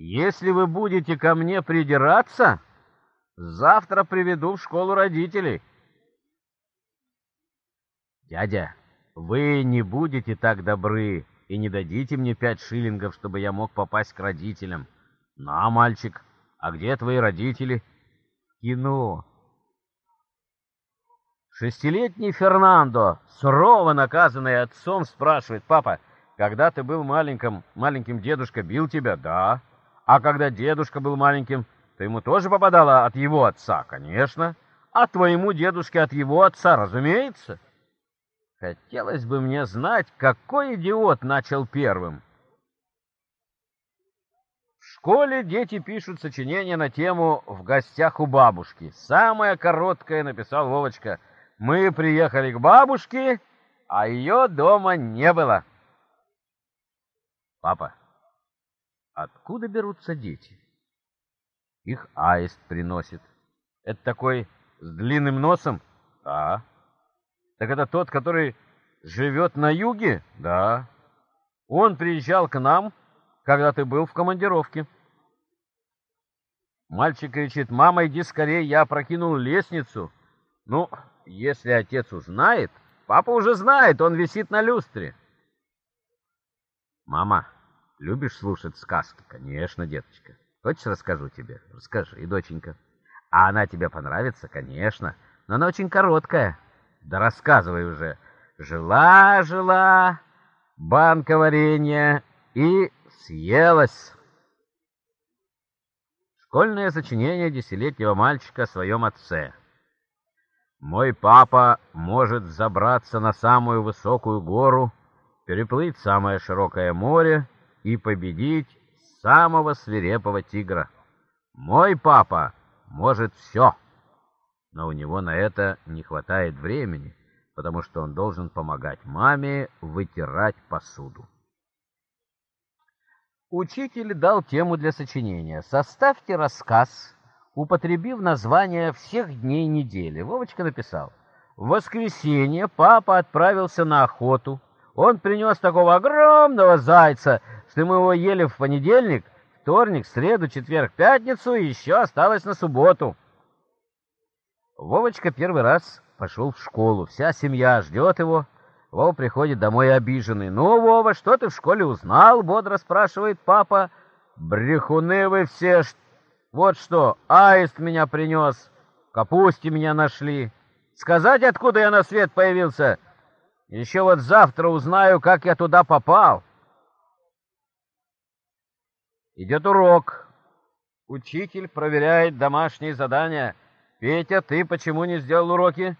Если вы будете ко мне придираться, завтра приведу в школу родителей. Дядя, вы не будете так добры и не дадите мне пять шиллингов, чтобы я мог попасть к родителям. На, мальчик, а где твои родители? Кино. Шестилетний Фернандо, сурово наказанный отцом, спрашивает, «Папа, когда ты был маленьким, маленьким дедушка бил тебя?» «Да». «А когда дедушка был маленьким, то ему тоже попадало от его отца?» «Конечно». «А твоему дедушке от его отца, разумеется». Хотелось бы мне знать, какой идиот начал первым. В школе дети пишут сочинения на тему «В гостях у бабушки». Самое короткое написал Вовочка. «Мы приехали к бабушке, а ее дома не было». Папа, откуда берутся дети? Их аист приносит. Это такой с длинным носом? Да. Так это тот, который живет на юге? Да. Он приезжал к нам, когда ты был в командировке. Мальчик кричит, «Мама, иди скорее, я опрокинул лестницу». Ну, если отец узнает, папа уже знает, он висит на люстре. Мама, любишь слушать сказки? Конечно, деточка. Хочешь, расскажу тебе? Расскажи, доченька. А она тебе понравится? Конечно. Но она очень короткая. Да рассказывай уже. Жила-жила банка варенья и съелась. Школьное сочинение десятилетнего мальчика о своем отце. Мой папа может забраться на самую высокую гору, переплыть самое широкое море и победить самого свирепого тигра. Мой папа может все но у него на это не хватает времени, потому что он должен помогать маме вытирать посуду. Учитель дал тему для сочинения. Составьте рассказ, употребив название всех дней недели. Вовочка написал. В воскресенье папа отправился на охоту. Он принес такого огромного зайца, что мы его ели в понедельник, вторник, среду, четверг, пятницу и еще осталось на субботу. Вовочка первый раз пошел в школу. Вся семья ждет его. Вова приходит домой обиженный. «Ну, Вова, что ты в школе узнал?» — бодро спрашивает папа. «Брехуны вы все! Вот что, аист меня принес, капусте меня нашли. Сказать, откуда я на свет появился? Еще вот завтра узнаю, как я туда попал». Идет урок. Учитель проверяет домашние задания — Петя, ты почему не сделал уроки?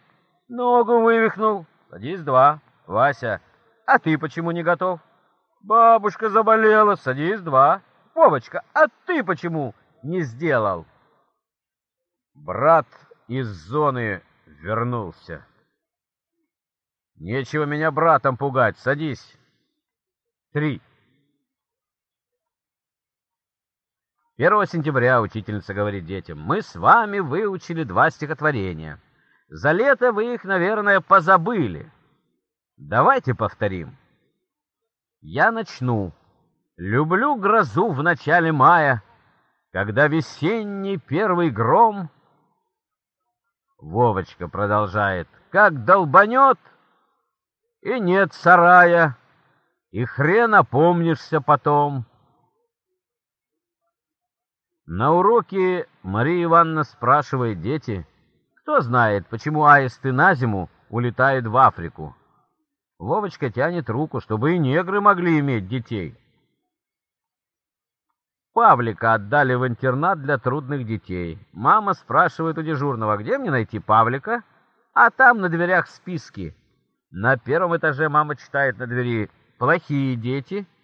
Ногу вывихнул. Садись два. Вася, а ты почему не готов? Бабушка заболела. Садись два. Вовочка, а ты почему не сделал? Брат из зоны вернулся. Нечего меня братом пугать. Садись. Три. 1 сентября учительница говорит детям, «Мы с вами выучили два стихотворения. За лето вы их, наверное, позабыли. Давайте повторим. Я начну. Люблю грозу в начале мая, когда весенний первый гром...» Вовочка продолжает, «Как долбанет, и нет сарая, и хрен опомнишься потом». На уроке Мария Ивановна спрашивает дети, кто знает, почему аисты на зиму улетают в Африку. Вовочка тянет руку, чтобы и негры могли иметь детей. Павлика отдали в интернат для трудных детей. Мама спрашивает у дежурного, где мне найти Павлика? А там на дверях списки. На первом этаже мама читает на двери «Плохие дети»,